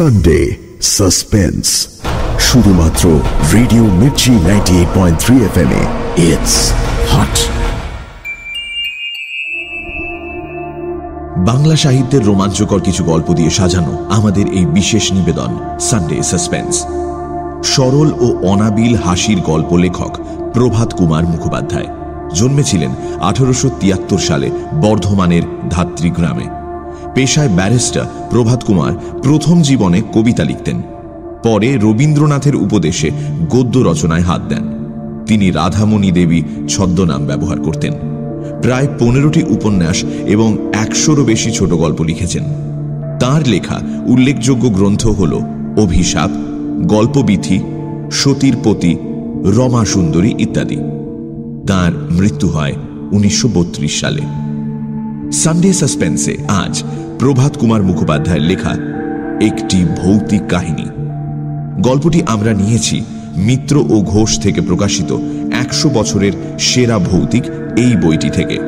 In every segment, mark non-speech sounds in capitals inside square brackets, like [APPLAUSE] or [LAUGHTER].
Sunday suspense শুধুমাত্র radio Mirchi ninety eight point three F M it's hot Bangla সাহিত্যের রোমাঞ্চকর কিছু গল্প দিয়ে সাজানো আমাদের এই বিশেষ নিবেদন সানডে সাসপেন্স সরল ও অনাবিল হাসির গল্প লেখক প্রভাত কুমার মুখোপাধ্যায় জন্মেছিলেন আঠারোশো তিয়াত্তর সালে বর্ধমানের ধাত্রীগ্রামে পেশায় ব্যারিস্টার প্রভাত কুমার প্রথম জীবনে কবিতা লিখতেন। পরে রবীন্দ্রনাথের উপদেশে গদ্য রচনায় হাত দেন। তিনি রাধামণি দেবী ছদ্মনাম ব্যবহার করতেন। প্রায় পনেরোটি উপন্যাস এবং একশোরও বেশি ছোট গল্প লিখেছেন। তার লেখা উল্লেখযোগ্য গ্রন্থ হল অভিশাপ গল্পবিথি সতীর পতি রমা সুন্দরী ইত্যাদি। তার মৃত্যু হয় উনিশশো বত্রিশ সালে। সানডে সাসপেন্সে আজ প্রভাত কুমার মুখোপাধ্যায়ের লেখা একটি ভৌতিক কাহিনী। গল্পটি আমরা নিয়েছি মিত্র ও ঘোষ থেকে প্রকাশিত একশো বছরের সেরা ভৌতিক এই বইটি থেকে।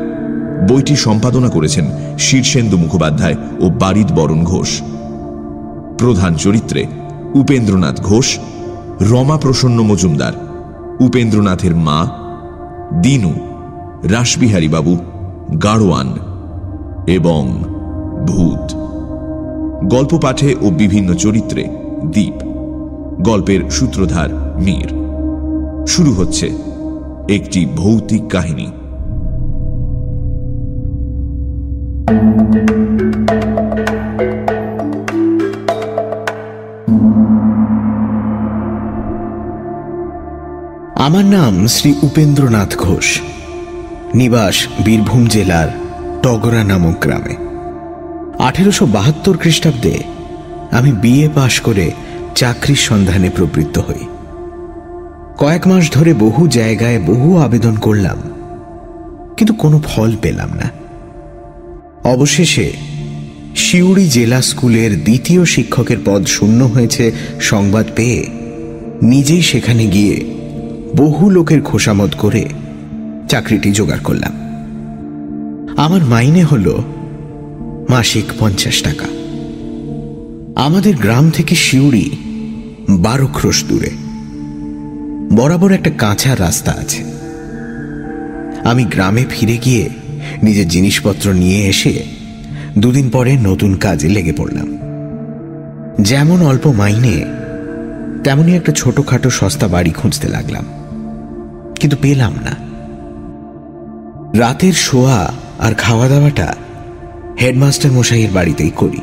বইটি সম্পাদনা করেছেন শীর্ষেন্দু মুখোপাধ্যায় ও বারিদ বরণ ঘোষ। প্রধান চরিত্রে উপেন্দ্রনাথ ঘোষ রমা প্রসন্ন মজুমদার, উপেন্দ্রনাথের মা, দিনু রাসবিহারী বাবু গাড়োয়ান এবং ভূত। গল্প পাঠে ও বিভিন্ন চরিত্রে দ্বীপ। গল্পের সূত্রধার মীর। শুরু হচ্ছে একটি ভৌতিক কাহিনী। আমার নাম শ্রী উপেন্দ্রনাথ ঘোষ। নিবাস বীরভূম জেলার টগরা নামক গ্রামে। আঠেরোশো বাহাত্তর খ্রিস্টাব্দে আমি বিএ পাশ করে চাকরির সন্ধানে প্রবৃত্ত হই। কয়েক মাস ধরে বহু জায়গায় বহু আবেদন করলাম, কিন্তু কোনো ফল পেলাম না। অবশেষে শিউড়ি জেলা স্কুলের দ্বিতীয় শিক্ষকের পদ শূন্য হয়েছে সংবাদ পেয়ে নিজেই সেখানে গিয়ে বহু লোকের খোসামত করে চাকরিটি জোগাড় করলাম। আমার মাইনে হল মাসিক পঞ্চাশ টাকা। আমাদের গ্রাম থেকে শিউড়ি বারো ক্রোশ দূরে। বরাবর একটা কাঁচা রাস্তা আছে। আমি গ্রামে ফিরে গিয়ে নিজের জিনিসপত্র নিয়ে এসে দুদিন পরে নতুন কাজে লেগে পড়লাম। যেমন অল্প মাইনে তেমনই একটা ছোটখাটো সস্তা বাড়ি খুঁজতে লাগলাম। কিন্তু পেলাম না। রাতের শোয়া আর খাওয়া দাওয়াটা হেডমাস্টার মশাইয়ের বাড়িতেই করি।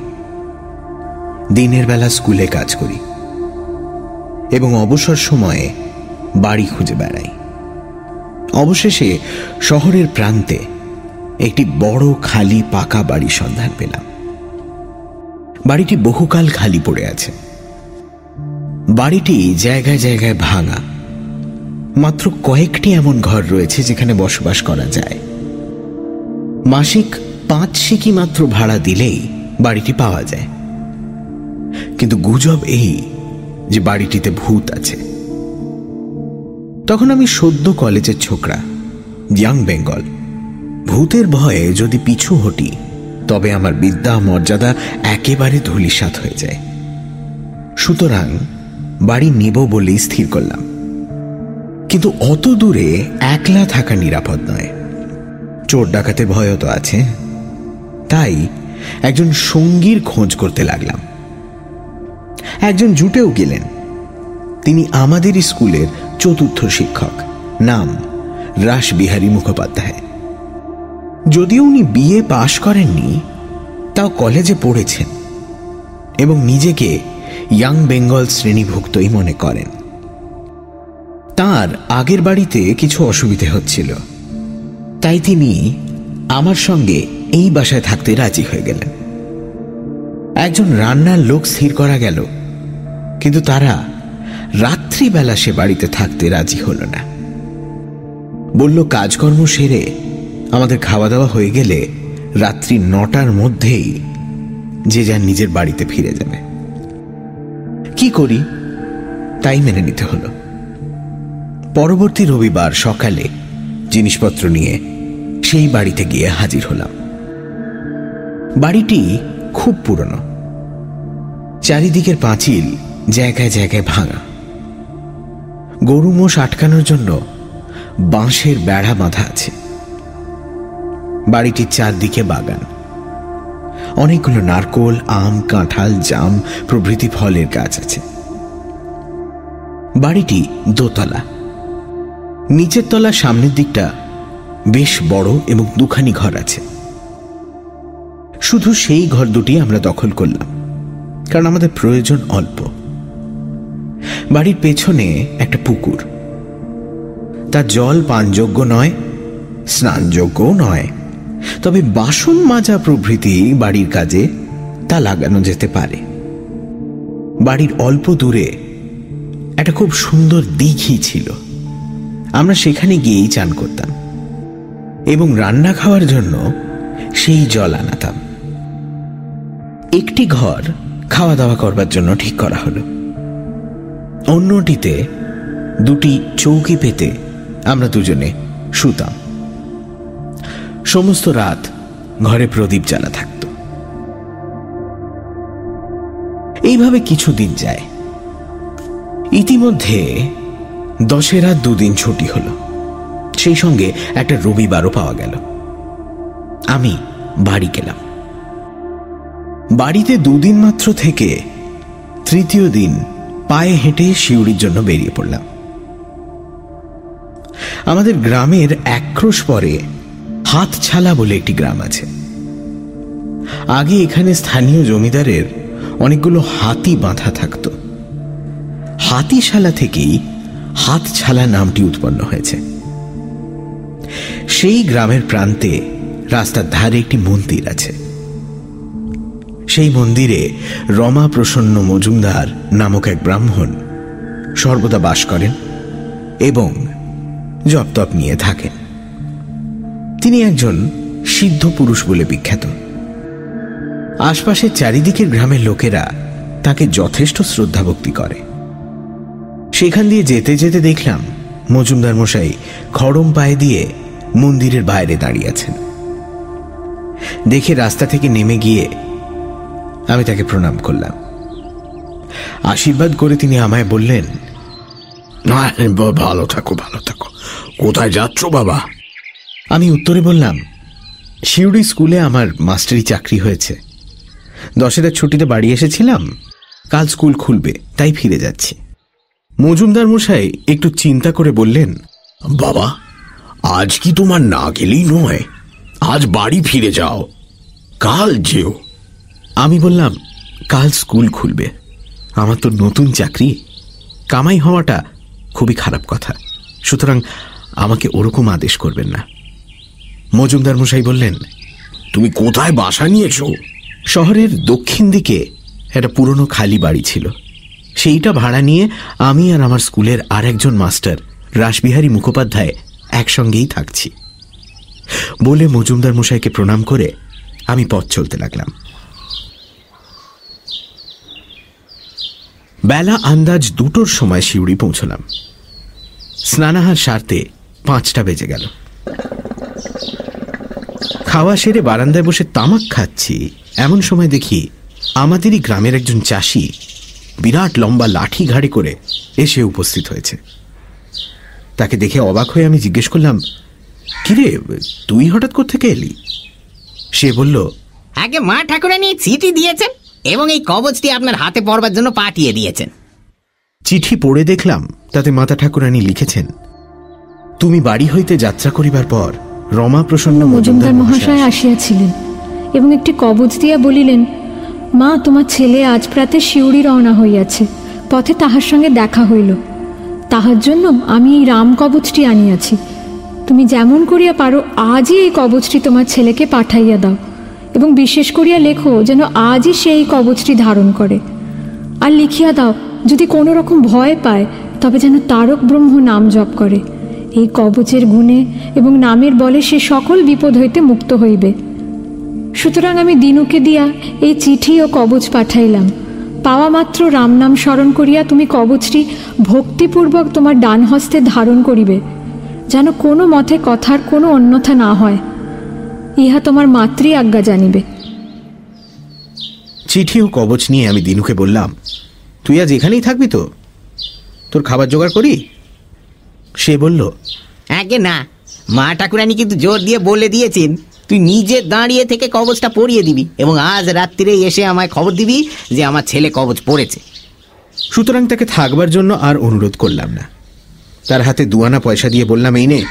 দিনের বেলা স্কুলে কাজ করি এবং অবসর সময়ে বাড়ি খুঁজে বেড়াই। অবশেষে শহরের প্রান্তে একটি বড় খালি পাকা বাড়ি সন্ধান পেলাম। বাড়িটি বহুকাল খালি পড়ে আছে। বাড়িটি জায়গায় জায়গায় ভাঙা। মাত্র কয়েকটি এমন ঘর রয়েছে যেখানে বসবাস করা যায়। মাসিক পাঁচ সিকি মাত্র ভাড়া দিলেই বাড়িটি পাওয়া যায়। কিন্তু গুজব এই যে বাড়িটিতে ভূত আছে। তখন আমি সদ্য কলেজের ছোকরা, ইয়াং বেঙ্গল, ভূতের ভয়ে যদি পিছু হটি, তবে আমার বিদ্যা মর্যাদা একেবারে ধুলিসাত হয়ে যায়। সুতরাং বাড়ি নিব বলেই স্থির করলাম। কিন্তু অত দূরে একলা থাকা নিরাপদ নয়। চোর ডাকাতে ভয়ও তো আছে। তাই একজন সঙ্গীর খোঁজ করতে লাগলাম। একজন জুটেও গেলেন। তিনি আমাদের স্কুলের চতুর্থ শিক্ষক। নাম রাসবিহারী মুখোপাধ্যায়। যদিও উনি বিয়ে পাশ করেননি, তাও কলেজে পড়েছেন এবং নিজেকে ইয়াং বেঙ্গল শ্রেণীভুক্তই মনে করেন। তার আগের বাড়িতে কিছু অসুবিধে হচ্ছিল। তাই তিনি আমার সঙ্গে এই বাসায় থাকতে রাজি হয়ে গেলেন। একজন রান্নার লোক স্থির করা গেল, কিন্তু তারা রাত্রিবেলা সে বাড়িতে থাকতে রাজি হল না। বলল, কাজকর্ম সেরে আমাদের খাওয়া দাওয়া হয়ে গেলে রাত্রি নটার মধ্যেই যে যার নিজের বাড়িতে ফিরে যাবে। কি করি? তাই মেনে নিতে হলো। পরবর্তী রবিবার সকালে জিনিসপত্র নিয়ে সেই বাড়িতে গিয়ে হাজির হলাম। বাড়িটি খুব পুরনো। চারিদিকের পাঁচিল জায়গায় জায়গায় ভাঙা। গরু মোষ আটকানোর জন্য বাঁশের বেড়া বাঁধা আছে। বাড়িটির চারদিকে বাগান। অনেকগুলো নারকোল, আম, কাঁঠাল, জাম প্রভৃতি ফলের গাছ আছে। বাড়িটি দোতলা। নিচের তলা সামনের দিকটা বেশ বড় এবং দুখানি ঘর আছে। শুধু সেই ঘর দুটি আমরা দখল করলাম, কারণ আমাদের প্রয়োজন অল্প। বাড়ির পেছনে একটা পুকুর। তার জল পানযোগ্য নয়, স্নানযোগ্যও নয়, তবে বাসন মাজা প্রভৃতি বাড়ির কাজে তা লাগানো যেতে পারে। বাড়ির অল্প দূরে একটা খুব সুন্দর দিঘি ছিল। আমরা সেখানে গিয়েই চান করতাম এবং রান্না খাওয়ার জন্য সেই জল আনাতাম। একটি ঘর খাওয়া দাওয়া করবার জন্য ঠিক করা হলো। অন্যটিতে দুটি চৌকি পেতে আমরা দুজনে শুতাম। সমস্ত রাত ঘরে প্রদীপ জ্বালা থাকত। এইভাবে কিছুদিন যায়। ইতিমধ্যে দশেরা দুদিন ছুটি হলো। সেই সঙ্গে একটা রবিবারও পাওয়া গেল। আমি বাড়ি গেলাম। বাড়িতে দুদিন মাত্র থেকে তৃতীয় দিন পায়ে হেঁটে শিউড়ির জন্য বেরিয়ে পড়লাম। আমাদের গ্রামের একক্রোশ পরে হাতছালা বলে একটি গ্রাম আছে। আগে এখানে স্থানীয় জমিদারের অনেকগুলো হাতি বাঁধা থাকত। হাতিশালা থেকেই হাতছালা নামটি উৎপন্ন হয়েছে। সেই গ্রামের প্রান্তে রাস্তার ধারে একটি মন্দির আছে। সেই মন্দিরে রমা প্রসন্ন মজুমদার নামক এক ব্রাহ্মণ সর্বদা বাস করেন এবং জপতপ নিয়ে থাকেন। তিনি একজন সিদ্ধ পুরুষ বলে বিখ্যাত। আশপাশের চারিদিকের গ্রামের লোকেরা তাকে যথেষ্ট শ্রদ্ধা ভক্তি করে। সেখান দিয়ে যেতে যেতে দেখলাম মজুমদার মশাই খড়ম পায়ে দিয়ে মন্দিরের বাইরে দাঁড়িয়ে আছেন। দেখে রাস্তা থেকে নেমে গিয়ে আমি তাকে প্রণাম করলাম। আশীর্বাদ করে তিনি আমায় বললেন ভালো থাকো ভালো থাকো। কোথায় যাচ্ছ বাবা? আমি উত্তরে বললাম শিউড়ি স্কুলে আমার মাস্টারি চাকরি হয়েছে। দশেরার ছুটিতে বাড়ি এসেছিলাম কাল স্কুল খুলবে তাই ফিরে যাচ্ছি। মজুমদার মশাই একটু চিন্তা করে বললেন বাবা আজ কি তোমার না গেলেই নয়? আজ বাড়ি ফিরে যাও। কাল যেও। আমি বললাম কাল স্কুল খুলবে। আমার তো নতুন চাকরি। কামাই হওয়াটা খুবই খারাপ কথা। সুতরাং আমাকে ওরকম আদেশ করবেন না। মজুমদার মশাই বললেন তুমি কোথায় বাসা নিয়েছো? শহরের দক্ষিণ দিকে একটা পুরনো খালি বাড়ি ছিল। সেইটা ভাড়া নিয়ে আমি আর আমার স্কুলের আর একজন মাস্টার রাসবিহারী মুখোপাধ্যায় একসঙ্গেই থাকছি। বলে মজুমদার মশাইকে প্রণাম করে আমি পথ চলতে লাগলাম। বেলা আন্দাজ দুটোর সময় শিউড়ি পৌঁছলাম। স্নানাহার সারতে পাঁচটা বেজে গেল। খাওয়া সেরে বারান্দায় বসে তামাক খাচ্ছি, এমন সময় দেখি আমাদেরই গ্রামের একজন চাষি বিরাট লম্বা লাঠি ঘাড়ে করে এসে উপস্থিত হয়েছে। তাকে দেখে অবাক হয়ে আমি জিজ্ঞেস করলাম, কিরে, তুই হঠাৎ থেকে এলি? সে বলল, আগে মা ঠাকুরানি চিঠি দিয়েছেন এবং এই কবচটি আপনার হাতে পড়বার জন্য পাঠিয়ে দিয়েছেন। চিঠি পড়ে দেখলাম তাতে মাতা ঠাকুরানী লিখেছেন তুমি বাড়ি হইতে যাত্রা করিবার পর রমা প্রসন্ন মজুমদার মহাশয় আসিয়াছিলেন। এবং একটি কবচ দিয়া বলিলেন মা তোমার ছেলে আজ প্রাতে শিউড়ি রওনা হইয়াছে পথে তাহার সঙ্গে দেখা হইল। তাহার জন্য আমি এই রাম কবচটি আনিয়াছি। তুমি যেমন করিয়া পারো আজই এই কবচটি তোমার ছেলেকে পাঠাইয়া দাও। এবং বিশেষ করিয়া লেখো যেন আজই সে এই কবচটি ধারণ করে। আর লিখিয়া দাও, যদি কোনো রকম ভয় পায়, তবে যেন তারক ব্রহ্ম নাম জপ করে। এই কবচের গুণে এবং নামের বলে সে সকল বিপদ হইতে মুক্ত হইবে। সুতরাং আমি দিনুকে দিয়া এই চিঠি ও কবচ পাঠাইলাম। পাওয়া মাত্র রাম নাম স্মরণ করিয়া তুমি কবচটি ভক্তিপূর্বক তোমার ডান হস্তে ধারণ করিবে, যেন কোনো মতে কথার কোনো অন্যথা না হয়। ইহা তোমার মাতৃ আজ্ঞা জানিবে। চিঠি ও কবচ নিয়ে আমি দিনুকে বললাম তুই আজ এখানেই থাকবি তো? তোর খাবার জোগাড় করি? সে বলল আগে না মা ঠাকুরানি কিন্তু জোর দিয়ে বলে দিয়েছেন তুই নিজে দাঁড়িয়ে থেকে কবচটা পরিয়ে দিবি এবং আজ রাত্রিরে এসে আমায় খবর দিবি যে আমার ছেলে কবচ পড়েছে। সুতরাং তাকে থাকবার জন্য আর অনুরোধ করলাম না। তার হাতে দুয়ানা পয়সা দিয়ে বললাম এই নে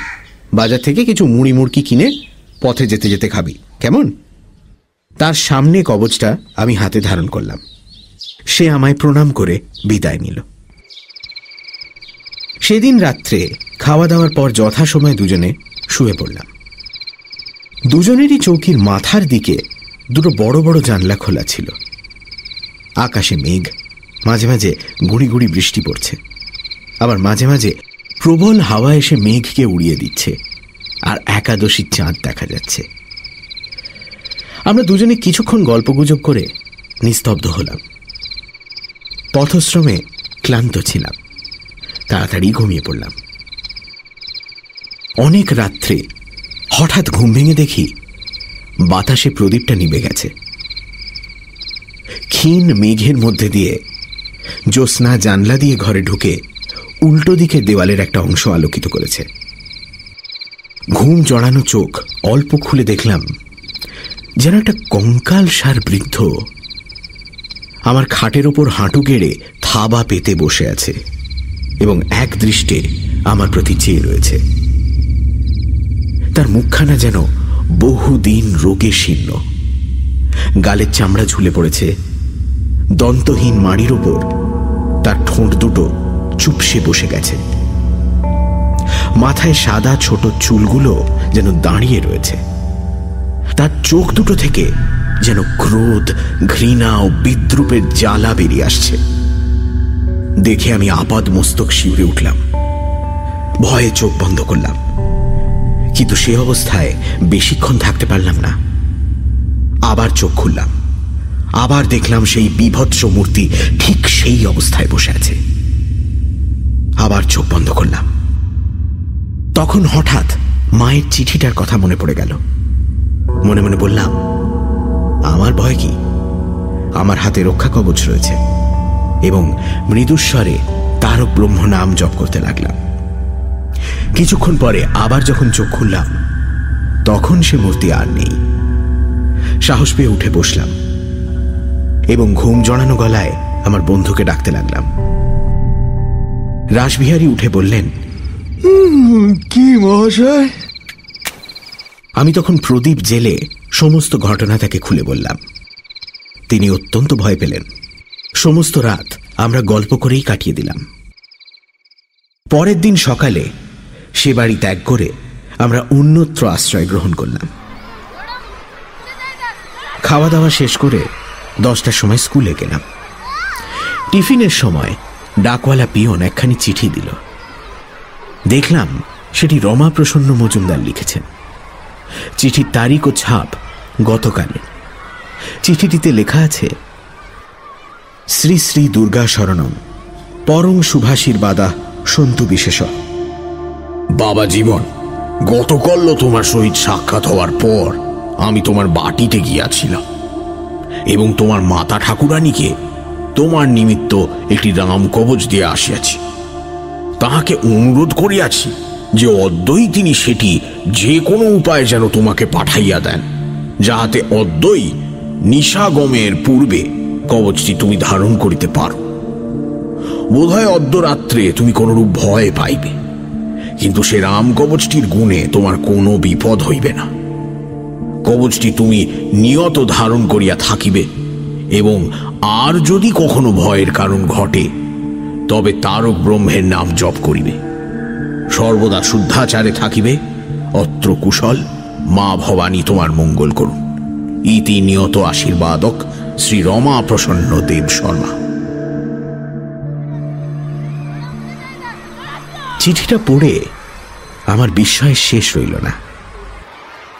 বাজার থেকে কিছু মুড়ি মুড়কি কিনে পথে যেতে যেতে খাবি। কেমন? তার সামনে কবচটা আমি হাতে ধারণ করলাম। সে আমায় প্রণাম করে বিদায় নিল। সেদিন রাত্রে খাওয়া দাওয়ার পর যথাসময়ে দুজনে শুয়ে পড়লাম। দুজনেরই চৌকির মাথার দিকে দুটো বড় বড় জানলা খোলা ছিল। আকাশে মেঘ, মাঝে মাঝে গুড়ি গুড়ি বৃষ্টি পড়ছে। আবার মাঝে মাঝে প্রবল হাওয়া এসে মেঘকে উড়িয়ে দিচ্ছে। আর একাদশীর চাঁদ দেখা যাচ্ছে। আমরা দুজনে কিছুক্ষণ গল্পগুজব করে নিস্তব্ধ হলাম। পথশ্রমে ক্লান্ত ছিলাম। তাড়াতাড়ি ঘুমিয়ে পড়লাম। অনেক রাত্রে হঠাৎ ঘুম ভেঙে দেখি বাতাসে প্রদীপটা নিভে গেছে। ক্ষীণ মেঘের মধ্যে দিয়ে জ্যোৎস্না জানলা দিয়ে ঘরে ঢুকে উল্টো দিকে দেওয়ালের একটা অংশ আলোকিত করেছে। ঘুম জড়ানো চোখ অল্প খুলে দেখলাম, যেন একটা কঙ্কাল সার বৃদ্ধ। আমার খাটের ওপর হাঁটু গেড়ে থাবা পেতে বসে আছে এবং এক দৃষ্টে আমার প্রতি চেয়ে রয়েছে। তার মুখখানা যেন বহুদিন রোগে শীর্ণ। গালের চামড়া ঝুলে পড়েছে। দন্তহীন মাড়ির ওপর তার ঠোঁট দুটো চুপসে বসে গেছে। মাথায় সাদা ছোট চুলগুলো যেন দাঁড়িয়ে রয়েছে। তার চোখ দুটো থেকে যেন ক্রোধ, ঘৃণা ও বিদ্রুপের জ্বালা বেরিয়ে আসছে। দেখে আমি আপাদ মস্তক শিউরে উঠলাম। ভয়ে চোখ বন্ধ করলাম। কিন্তু সে অবস্থায় বেশিক্ষণ থাকতে পারলাম না। আবার চোখ খুললাম। আবার দেখলাম সেই বিভৎস মূর্তি ঠিক সেই অবস্থায় বসে আছে। আবার চোখ বন্ধ করলাম। তখন হঠাৎ মায়ের চিঠিটার কথা মনে পড়ে গেল। মনে মনে বললাম, আমার ভয় কি? আমার হাতে রক্ষা কবচ রয়েছে এবং মৃদুস্বরে তারক ব্রহ্ম নাম জপ করতে লাগলাম। কিছুক্ষণ পরে আবার যখন চোখ খুললাম, তখন সে মূর্তি আর নেই। সাহস পেয়ে উঠে বসলাম এবং ঘুম জড়ানো গলায় আমার বন্ধুকে ডাকতে লাগলাম। রাসবিহারী উঠে বললেন কি মহাশয়? আমি তখন প্রদীপ জেলে সমস্ত ঘটনা তাকে খুলে বললাম। তিনি অত্যন্ত ভয় পেলেন। সমস্ত রাত আমরা গল্প করেই কাটিয়ে দিলাম। পরের দিন সকালে সে বাড়ি ত্যাগ করে আমরা অন্যত্র আশ্রয় গ্রহণ করলাম। খাওয়া দাওয়া শেষ করে দশটার সময় স্কুলে গেলাম। টিফিনের সময় ডাকওয়ালা পিয়ন একখানি চিঠি দিল। দেখলাম সেটি রমা প্রসন্ন মজুমদার লিখেছেন। চিঠির তারিখ ও ছাপ গতকালে চিঠিটিতে লেখা আছে, শ্রী শ্রী দুর্গা শরণম পরং শুভাশীর্বাদা সন্তু বিশেষ। বাবা জীবন, গতকাল তোমার সহিত সাক্ষাৎ হওয়ার পর আমি তোমার বাটিতে গিয়াছিলাম এবং তোমার মাতা ঠাকুরানীকে তোমার নিমিত্ত একটি রাম কবচ দিয়ে আসিয়াছি। তাহাকে অনুরোধ করিয়াছি যে অদ্যই তিনি সেটি যে কোনো উপায়ে যেন তোমাকে পাঠাইয়া দেন, যাহাতে অদ্যই নিশাগমের পূর্বে কবচটি তুমি ধারণ করিতে পারো। বোধহয় অদ্য রাত্রে তুমি কোনরূপ ভয় পাইবে, কিন্তু সে রাম কবচটির গুণে তোমার কোনো বিপদ হইবে না। কবচটি তুমি নিয়ত ধারণ করিয়া থাকিবে, এবং আর যদি কখনো ভয়ের কারণ ঘটে তবে তারক ব্রহ্মের নাম জপ করিবে। সর্বদা শুদ্ধাচারে থাকিবে, অত্র কুশল, মা ভবানী তোমার মঙ্গল করুন। ইতি নিয়ত আশীর্বাদক শ্রী রমা প্রসন্ন দেব শর্মা। চিঠিটা পড়ে আমার বিস্ময়ের শেষ রইল না।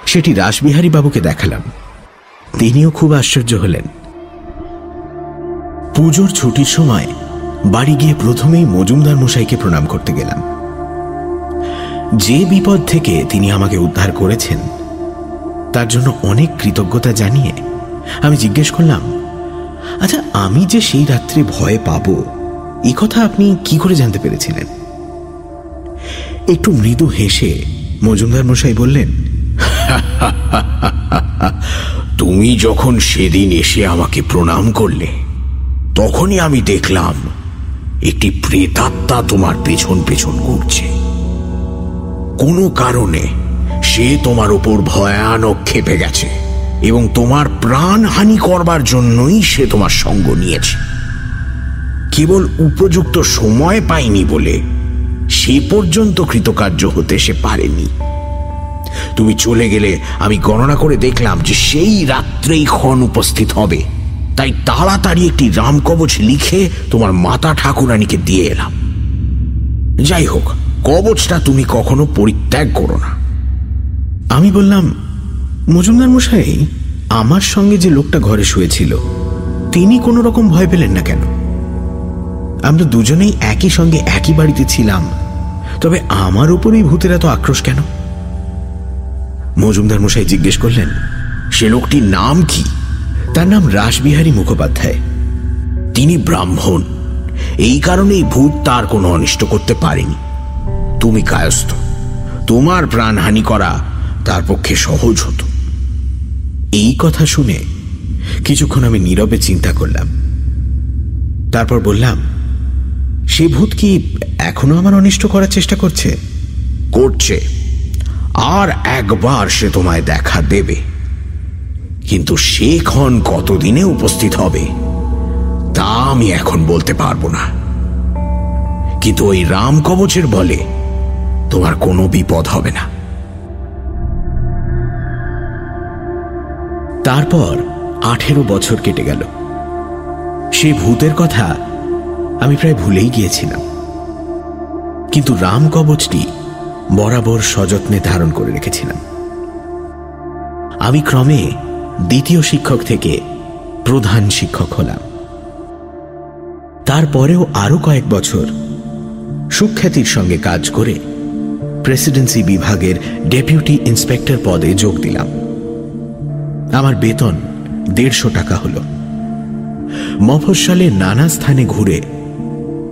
সেটি রাসবিহারী বাবুকে দেখালাম। তিনিও খুব আশ্চর্য হলেন। পুজোর ছুটির সময় বাড়ি গিয়ে প্রথমেই মজুমদার মশাইকে প্রণাম করতে গেলাম। যে বিপদ থেকে তিনি আমাকে উদ্ধার করেছেন, তার জন্য অনেক কৃতজ্ঞতা জানিয়ে আমি জিজ্ঞেস করলাম আচ্ছা আমি যে সেই রাত্রে ভয় পাব এই কথা আপনি কি করে জানতে পেরেছিলেন? একটু মৃদু হেসে মজুমদার মশাই বললেন, [LAUGHS] তুমি যখন সেদিন এসে আমাকে প্রণাম করলে, তখনই আমি দেখলাম একটি প্রেতাত্মা তোমার পেছন পেছন ঘুরছে। কোনো কারণে সে তোমার উপর ভয়ানক খেপে গেছে এবং তোমার প্রাণ হানি করবার জন্যই সে তোমার সঙ্গ নিয়েছে। কেবল উপযুক্ত সময় পায়নি বলে সে পর্যন্ত কৃতকার্য হতে সে পারেনি। তুমি চলে গেলে আমি গণনা করে দেখলাম যে সেই রাত্রেই ক্ষণ উপস্থিত হবে। তাই তাড়াতাড়ি একটি রামকবচ লিখে তোমার মাতা ঠাকুরানীকে দিয়ে এলাম। যাই হোক, কবচটা তুমি কখনো পরিত্যাগ করো না। আমি বললাম, মজুমদার মশাই, আমার সঙ্গে যে লোকটা ঘরে শুয়েছিল, তিনি কোনো রকম ভয় পেলেন না কেন? আমরা দুজনেই একই সঙ্গে একই বাড়িতে ছিলাম, তবে আমার উপরেই ভূতের এত আক্রোশ কেন? মজুমদার মশাই জিজ্ঞেস করলেন, সে লোকটির নাম কি? তার নাম রাসবিহারী মুখোপাধ্যায়। তিনি ব্রাহ্মণ। এই কারণেই ভূত তার কোনো অনিষ্ট করতে পারেনি। তুমি কায়স্থ। তোমার প্রাণহানি করা তার পক্ষে সহজ হতো। এই কথা শুনে কিছুক্ষণ আমি নীরবে চিন্তা করলাম। তারপর বললাম, সে ভূত কি এখনও আমার অনিষ্ট করার চেষ্টা করছে? করছে। আর একবার সে তোমায় দেখা দেবে। কিন্তু সে ক্ষণ কতদিনে উপস্থিত হবে, তা আমি এখন বলতে পারব না। কিন্তু ওই রাম কবচের বলে তোমার কোনো বিপদ হবে না। তারপর আঠেরো বছর কেটে গেল। সে ভূতের কথা আমি প্রায় ভুলেই গিয়েছিলাম। কিন্তু রাম কবচটি বরাবর সযত্নে ধারণ করে রেখেছিলাম। আমি ক্রমে দ্বিতীয় শিক্ষক থেকে প্রধান শিক্ষক হলাম। তারপরেও আরও কয়েক বছর সুখ্যাতির সঙ্গে কাজ করে প্রেসিডেন্সি বিভাগের ডেপুটি ইন্সপেক্টর পদে যোগ দিলাম। আমার বেতন দেড়শো টাকা হল। মফস্বলে নানা স্থানে ঘুরে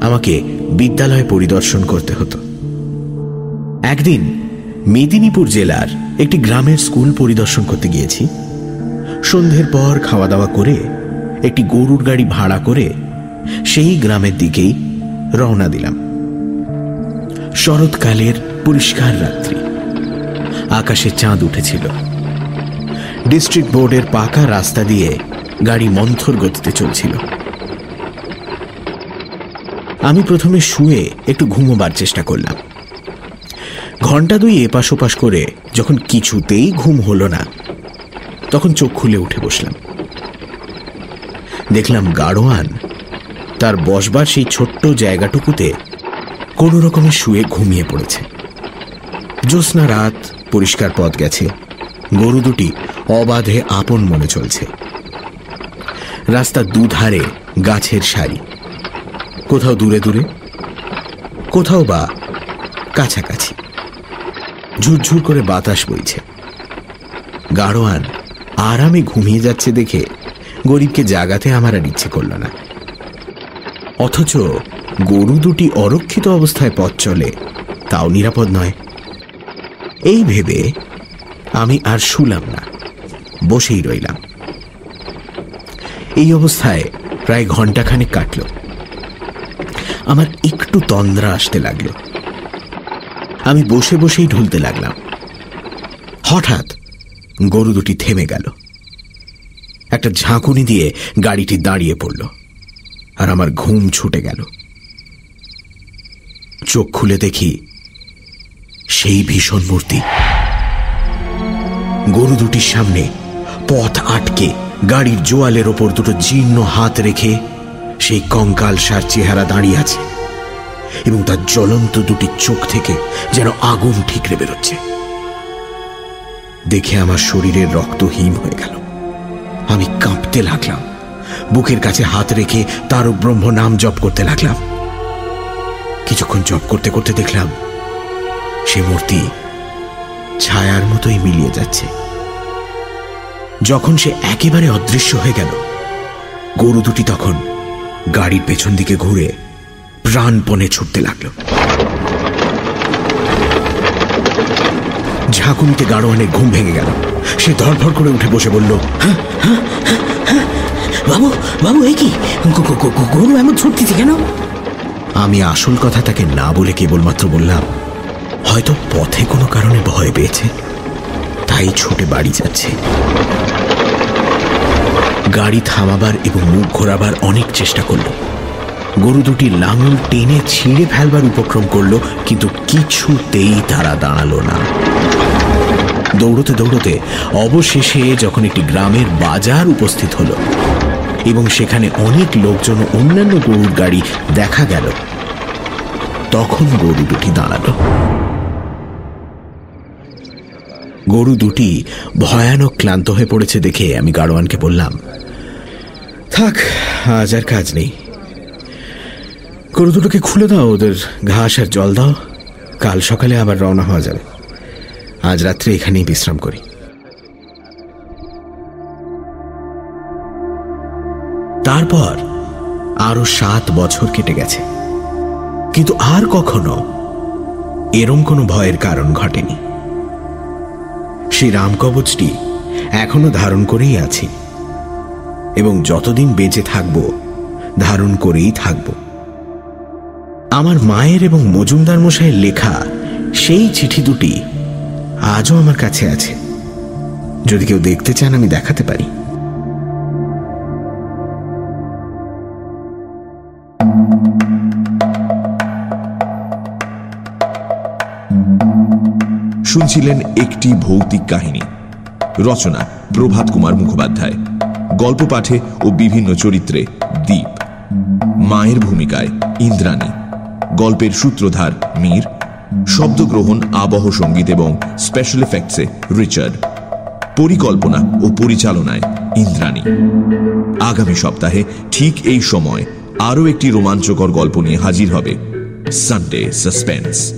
আমাকে বিদ্যালয় পরিদর্শন করতে হতো। একদিন মেদিনীপুর জেলার একটি গ্রামের স্কুল পরিদর্শন করতে গিয়েছি। সন্ধ্যের পর খাওয়া দাওয়া করে একটি গরুর গাড়ি ভাড়া করে সেই গ্রামের দিকেই রওনা দিলাম। শরৎকালের পরিষ্কার রাত্রি। আকাশে চাঁদ উঠেছিল। ডিস্ট্রিক্ট বোর্ডের পাকা রাস্তা দিয়ে গাড়ি মন্থর গতিতে চলছিল। আমি প্রথমে শুয়ে একটু ঘুমোবার চেষ্টা করলাম। ঘণ্টা দুই এপাশ ওপাশ করে যখন কিছুতেই ঘুম হলো না তখন চোখ খুলে উঠে বসলাম। দেখলাম গাড়োয়ান তার বসবার সেই ছোট্ট জায়গাটুকুতে কোনো রকমে শুয়ে ঘুমিয়ে পড়েছে। জ্যোৎস্না রাত, পরিষ্কার পথ গেছে, গরু দুটি অবাধে আপন মনে চলছে। রাস্তার দুধারে গাছের সারি। কোথাও দূরে দূরে, কোথাও বা কাছাকাছি। ঝুরঝুর করে বাতাস বইছে। গাড়োয়ান আরামে ঘুমিয়ে যাচ্ছে দেখে গরিবকে জাগাতে আমার আর ইচ্ছে করল না। অথচ গরু দুটি অরক্ষিত অবস্থায় পথ চলে, তাও নিরাপদ নয়। এই ভেবে আমি আর শুলাম না, বসেই রইলাম। এই অবস্থায় প্রায় ঘন্টাখানেক কাটল। আমার একটু তন্দ্রা আসতে লাগল। আমি বসে বসেই ঢুলতে লাগলাম। হঠাৎ গরু দুটি থেমে গেল। একটা ঝাঁকুনি দিয়ে গাড়িটি দাঁড়িয়ে পড়ল আর আমার ঘুম ছুটে গেল। চোখ খুলে দেখি সেই ভীষণ মূর্তি। গরু দুটির সামনে পথ আটকে গাড়ির জোয়ালের ওপর দুটো জীর্ণ হাত রেখে সেই কঙ্কাল সার চেহারা দাঁড়িয়ে আছে এবং তার জ্বলন্ত দুটি চোখ থেকে যেন আগুন ঠিকরে বেরোচ্ছে। দেখে আমার শরীরের রক্ত হিম হয়ে গেল। আমি কাঁপতে লাগলাম। বুকের কাছে হাত রেখে তার ব্রহ্ম নাম জপ করতে লাগলাম। কিছুক্ষণ জপ করতে করতে দেখলাম, সে মূর্তি ছায়ার মতোই মিলিয়ে যাচ্ছে। যখন সে একেবারে অদৃশ্য হয়ে গেল, গরু দুটি তখন গাড়ির পেছন দিকে ঘুরে প্রাণপণে ছুটতে লাগল। ঝাঁকুনিতে গাড়োয়ানের ঘুম ভেঙে গেল। সে ধরফর করে উঠে বসে বলল বাবু বাবু এই কি? গরু এমন ছুটতেছে কেন? আমি আসল কথা তাকে না বলে কেবলমাত্র বললাম, হয়তো পথে কোনো কারণে ভয় পেয়েছে, তাই ছুটে বাড়ি যাচ্ছে। গাড়ি থামাবার এবং মুখ ঘোরাবার অনেক চেষ্টা করল। গরু দুটি লাঙল টেনে ছিঁড়ে ফেলবার উপক্রম করল, কিন্তু কিছুতেই তারা দাঁড়াল না। দৌড়তে দৌড়তে অবশেষে যখন একটি গ্রামের বাজার উপস্থিত হলো এবং সেখানে অনেক লোকজন অন্যান্য গরুর গাড়ি দেখা গেল, তখন গরু দুটি দাঁড়াল। গরু দুটি ভয়ানক ক্লান্ত হয়ে পড়েছে দেখে আমি গাড়োয়ানকে বললাম, থাক, আজ আর কাজ নেই। গরু দুটোকে খুলে দাও, ওদের ঘাস আর জল দাও। কাল সকালে আবার রওনা হওয়া যাবে। আজ রাত্রে এখানেই বিশ্রাম করি। তারপর আরও সাত বছর কেটে গেছে। কিন্তু আর কখনো এরম কোনো ভয়ের কারণ ঘটেনি। সেই রামকবচটি এখনও ধারণ করেই আছি। এবং যতদিন বেঁচে থাকব, ধারণ করেই থাকব। আমার মায়ের এবং মজুমদার মশাইয়ের লেখা সেই চিঠি দুটি আজও আমার কাছে আছে। যদি কেউ দেখতে চান, আমি দেখাতে পারি। শুনছিলেন একটি ভৌতিক কাহিনী। রচনা প্রভাত কুমার মুখোপাধ্যায়। গল্প পাঠে ও বিভিন্ন চরিত্রে দ্বীপ মায়ের ভূমিকায় ইন্দ্রাণী। গল্পের সূত্রধার মীর শব্দগ্রহণ, আবহ সংগীত এবং স্পেশাল এফেক্টসে রিচার্ড। পরিকল্পনা ও পরিচালনায় ইন্দ্রাণী। আগামী সপ্তাহে ঠিক এই সময় আরও একটি রোমাঞ্চকর গল্প নিয়ে হাজির হবে সানডে সাসপেন্স